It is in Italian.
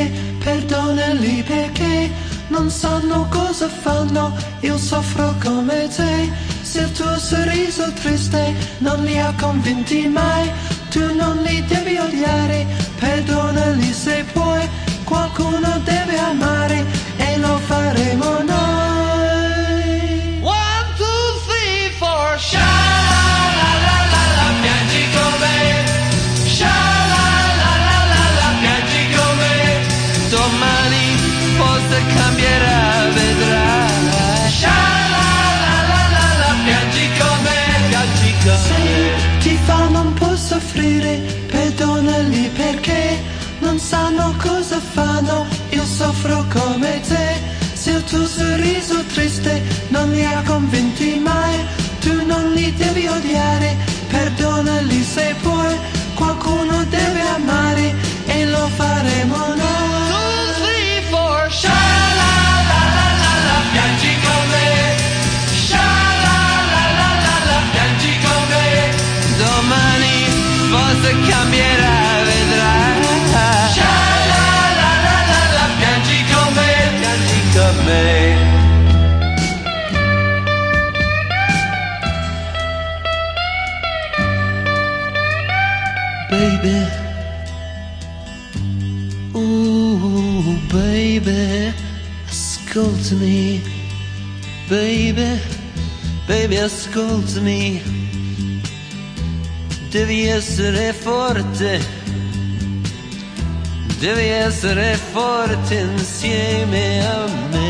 triste, perdonali perché non sanno cosa fanno, io soffro come te. Se il tuo sorriso triste non li ha convinti mai, tu non li devi odiare, Domani forse cambierà, vedrai. Sha la la la la piangi con me, piangi con Se ti fanno un po' soffrire, perdonali perché non sanno cosa fanno, io soffro come te. Se il tuo sorriso triste non li ha convinti mai, tu non li devi odiare, baby. Ooh, baby, ascoltami, baby, baby, ascoltami. Devi essere forte, devi essere forte insieme a me.